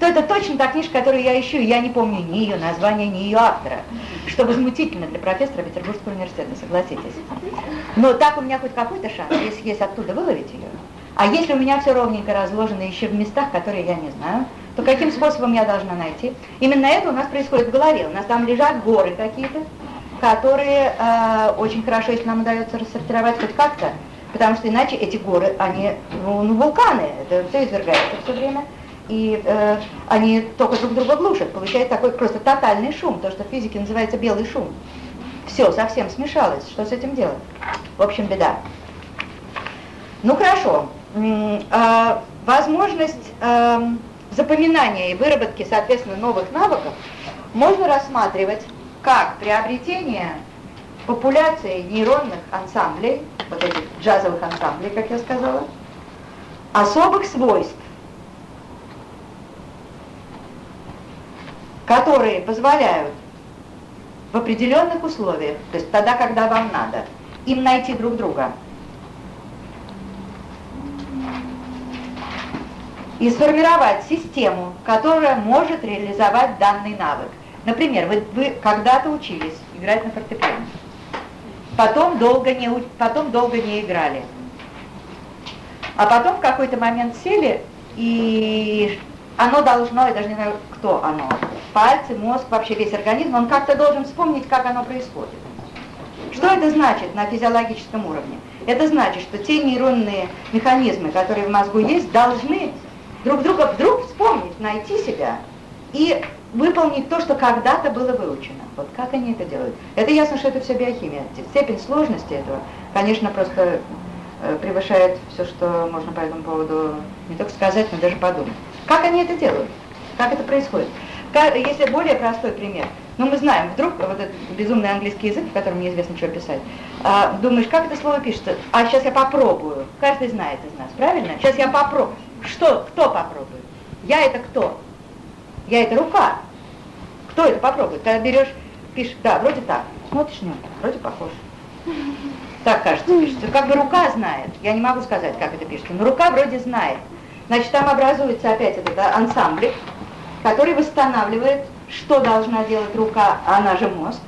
то это точно та книжка, которую я ищу, и я не помню ни ее названия, ни ее автора, что возмутительно для профессора Петербургского университета, согласитесь. Но так у меня хоть какой-то шанс, если есть оттуда выловить ее. А если у меня все ровненько разложено еще в местах, которые я не знаю, то каким способом я должна найти? Именно это у нас происходит в голове. У нас там лежат горы какие-то, которые э, очень хорошо, если нам удается рассортировать хоть как-то, потому что иначе эти горы, они ну, вулканы, это все извергается все время, и э, они только друг друга глушат. Получается такой просто тотальный шум, то, что в физике называется белый шум. Все, совсем смешалось. Что с этим делать? В общем, беда. Ну хорошо. Э, возможность э, запоминания и выработки, соответственно, новых навыков можно рассматривать как приобретение популяции нейронных ансамблей, вот этих джазовых ансамблей, как я сказала, особых свойств, которые позволяют в определенных условиях, то есть тогда, когда вам надо, им найти друг друга. И сформировать систему, которая может реализовать данный навык. Например, вы, вы когда-то учились играть на фортепиано, потом долго, не, потом долго не играли, а потом в какой-то момент сели, и оно должно, я даже не знаю, кто оно, пальцы, мозг, вообще весь организм, он как-то должен вспомнить, как оно происходит. Что это значит на физиологическом уровне? Это значит, что те нейронные механизмы, которые в мозгу есть, должны друг друга вдруг вспомнить, найти себя и выполнить то, что когда-то было выучено. Вот как они это делают? Это ясно, что это все биохимия. Степень сложности этого, конечно, просто э, превышает все, что можно по этому поводу не только сказать, но даже подумать. Как они это делают? Как это происходит? Если более простой пример, ну мы знаем, вдруг вот этот безумный английский язык, в котором неизвестно, что писать, а, думаешь, как это слово пишется? А сейчас я попробую. Каждый знает из нас, правильно? Сейчас я попробую. Что? Кто попробует? Я это кто? Я это рука. Кто это попробует? Когда берешь, пишешь, да, вроде так. Смотришь, ну, вроде похож. Так, кажется, пишется. Как бы рука знает. Я не могу сказать, как это пишется, но рука вроде знает. Значит, там образуется опять этот ансамбль, который восстанавливает, что должна делать рука, а она же мозг,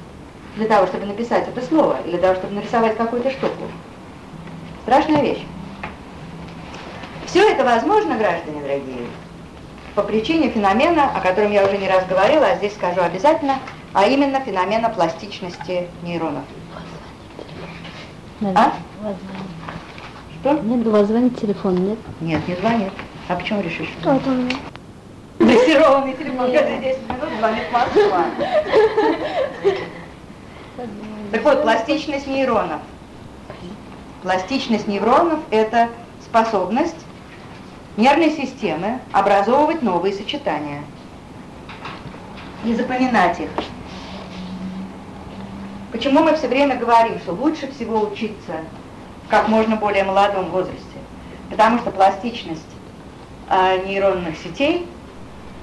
для того, чтобы написать это слово, или для того, чтобы нарисовать какую-то штуку. Страшная вещь. Все это возможно, граждане дорогие, по причине феномена, о котором я уже не раз говорила, а здесь скажу обязательно, а именно феномена пластичности нейронов. А? Что? Нет, у вас звонит телефон, нет? Нет, не звонит. А почему решишь? Что это у меня? Дрессированный телефон, каждые 10 минут звонит Москва. Так вот, пластичность нейронов. Пластичность нейронов – это способность нервной системы образовывать новые сочетания и запоминать их. Почему мы все время говорим, что лучше всего учиться как можно более молодом возрасте? Потому что пластичность э, нейронных сетей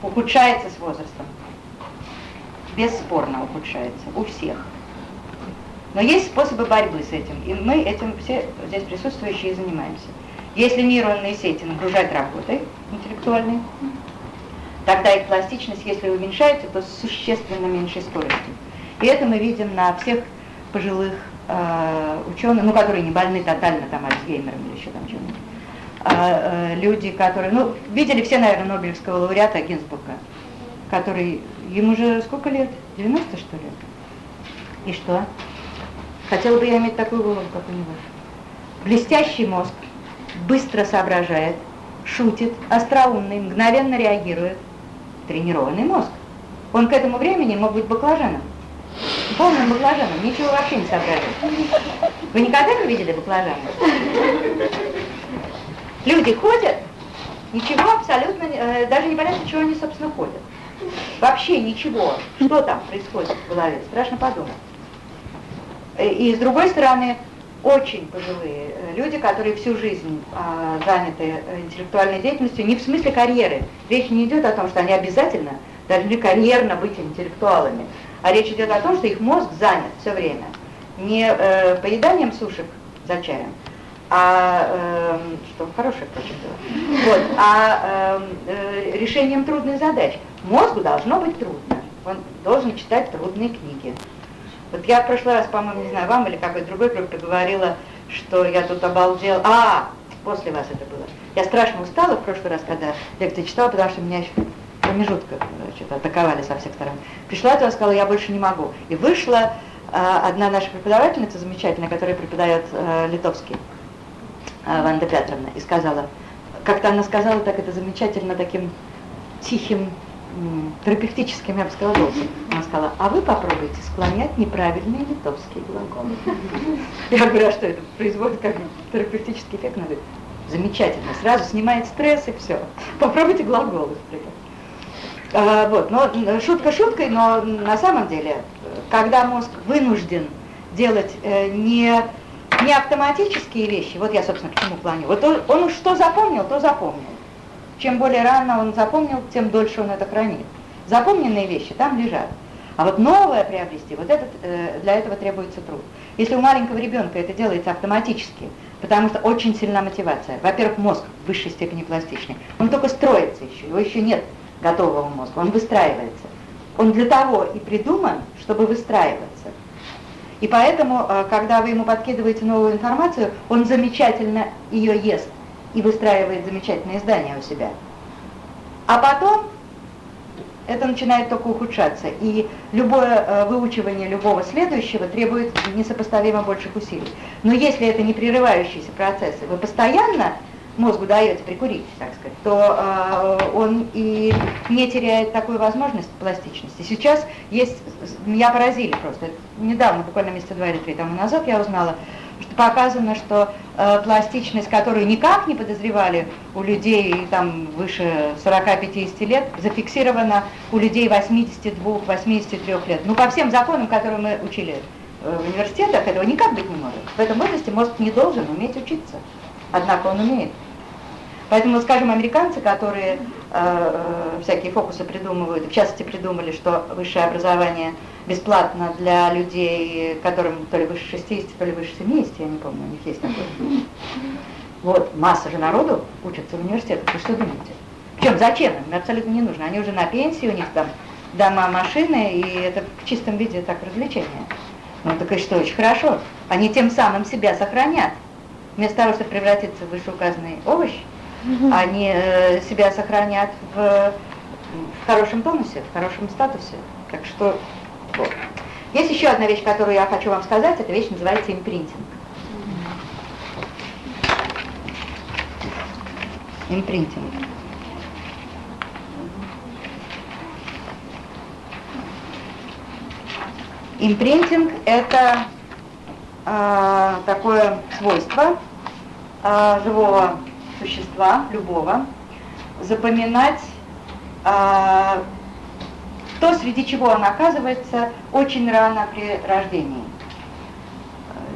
ухудшается с возрастом. Бесспорно ухудшается у всех. Но есть способы борьбы с этим, и мы этим все здесь присутствующие занимаемся. Если нейронные сети нагружать работой интеллектуальной, тогда их пластичность, если уменьшается, то с существенно меньшей скоростью. И это мы видим на всех пожилых э, ученых, ну, которые не больны тотально там Альцгеймером или еще там чем-нибудь. А, э, люди, которые, ну, видели все, наверное, Нобелевского лауреата Гинзбурга, который, ему же сколько лет? 90, что ли? И что? Хотела бы я иметь такую голову, как у него. Блестящий мозг, быстро соображает, шутит, остроумный, мгновенно реагирует. Тренированный мозг. Он к этому времени мог быть баклажаном. Полным баклажаном, ничего вообще не соображает. Вы никогда не видели баклажана? Люди ходят, ничего абсолютно, э, даже непонятно, чего они, собственно, ходят. Вообще ничего, что там происходит в голове, страшно подумать. Э, и с другой стороны, очень пожилые э, люди, которые всю жизнь а, заняты интеллектуальной деятельностью, не в смысле карьеры. Речь не идет о том, что они обязательно должны карьерно быть интеллектуалами, а речь идет о том, что их мозг занят все время не э, поеданием сушек за чаем, А, э, что хорошее, было. Вот, а э, решением трудных задач. Мозгу должно быть трудно. Он должен читать трудные книги. Вот я в прошлый раз, по-моему, не знаю, вам или какой-то другой группе говорила, что я тут обалдел. А, после вас это было. Я страшно устала в прошлый раз, когда лекции читала, потому что меня еще промежутка что-то атаковали со всех сторон. Пришла туда, сказала, я больше не могу. И вышла э, одна наша преподавательница замечательная, которая преподает э, литовский, э, Ванда Петровна, и сказала, как-то она сказала так это замечательно таким тихим, терапевтическим, я бы сказала, голосом. Она сказала, а вы попробуйте склонять неправильные литовские глаголы. Я говорю, а что это производит как терапевтический эффект? Она говорит, замечательно, сразу снимает стресс и все. Попробуйте глаголы стрелять. А, вот, но шутка шуткой, но на самом деле, когда мозг вынужден делать э, не, не автоматические вещи, вот я, собственно, к чему планирую, вот он, он что запомнил, то запомнил. Чем более рано он запомнил, тем дольше он это хранит. Запомненные вещи там лежат. А вот новое приобрести, вот этот, э, для этого требуется труд. Если у маленького ребенка это делается автоматически, потому что очень сильна мотивация. Во-первых, мозг в высшей степени пластичный. Он только строится еще, его еще нет готового мозга, он выстраивается. Он для того и придуман, чтобы выстраиваться. И поэтому, э, когда вы ему подкидываете новую информацию, он замечательно ее ест и выстраивает замечательные здания у себя. А потом это начинает только ухудшаться. И любое э, выучивание любого следующего требует несопоставимо больших усилий. Но если это не прерывающиеся процессы, вы постоянно мозгу даете прикурить, так сказать, то э, он и не теряет такую возможность пластичности. Сейчас есть, меня поразили просто, недавно, буквально месяца два или три тому назад я узнала, что показано, что э, пластичность, которую никак не подозревали у людей там выше 40-50 лет, зафиксирована у людей 82-83 лет. Ну, по всем законам, которые мы учили э, в университетах, этого никак быть не может. В этом возрасте мозг не должен уметь учиться. Однако он умеет. Поэтому, скажем, американцы, которые э, э, всякие фокусы придумывают, в частности придумали, что высшее образование бесплатно для людей, которым то ли выше 60, то ли выше 70, я не помню, у них есть такое. Вот, масса же народу учатся в университетах, вы что думаете? Причем зачем им? Абсолютно не нужно. Они уже на пенсии, у них там дома, машины, и это в чистом виде так развлечение. Ну так и что, очень хорошо. Они тем самым себя сохранят. Вместо того, чтобы превратиться в вышеуказанный овощ, они э, себя сохранят в, в хорошем тонусе, в хорошем статусе. Так что вот. Есть еще одна вещь, которую я хочу вам сказать. Эта вещь называется импринтинг. Импринтинг. Импринтинг – это э, такое свойство э, живого существа, любого, запоминать э, то, среди чего он оказывается очень рано при рождении.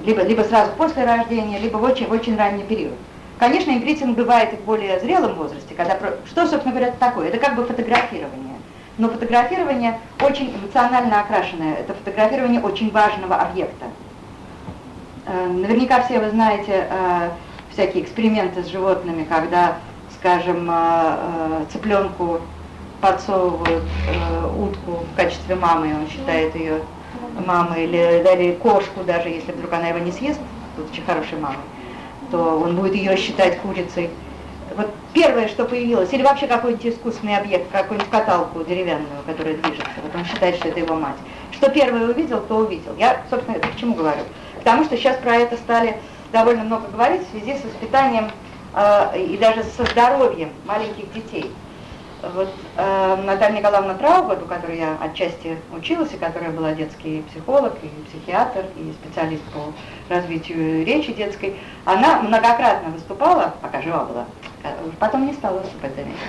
Либо, либо сразу после рождения, либо в очень, в очень ранний период. Конечно, импринтинг бывает и в более зрелом возрасте, когда... Что, собственно говоря, это такое? Это как бы фотографирование. Но фотографирование очень эмоционально окрашенное. Это фотографирование очень важного объекта. Э, наверняка все вы знаете э, всякие эксперименты с животными, когда, скажем, э, цыпленку подсовывают э, утку в качестве мамы, и он считает ее мамой, или, или кошку, даже если вдруг она его не съест, тут очень хорошей мамой, то он будет ее считать курицей. Вот первое, что появилось, или вообще какой-нибудь искусственный объект, какую-нибудь каталку деревянную, которая движется, вот он считает, что это его мать. Что первое увидел, то увидел. Я, собственно, это к чему говорю? Потому что сейчас про это стали довольно много говорить в связи с воспитанием э, и даже со здоровьем маленьких детей. Вот э, Наталья Николаевна Траугот, у которой я отчасти училась, и которая была детский психолог, и психиатр, и специалист по развитию речи детской, она многократно выступала, пока жива была, э, потом не стала выступать, заметьте.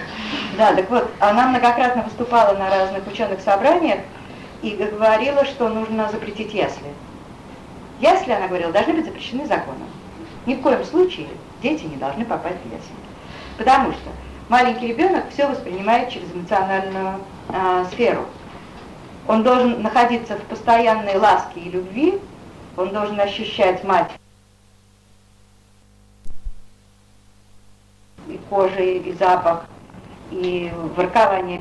Да, так вот, она многократно выступала на разных ученых собраниях и говорила, что нужно запретить ясли. Ясли, она говорила, должны быть запрещены законом. Ни в коем случае дети не должны попасть в ясли. Потому что маленький ребенок все воспринимает через эмоциональную э, сферу. Он должен находиться в постоянной ласке и любви, он должен ощущать мать кожи и запах, и воркование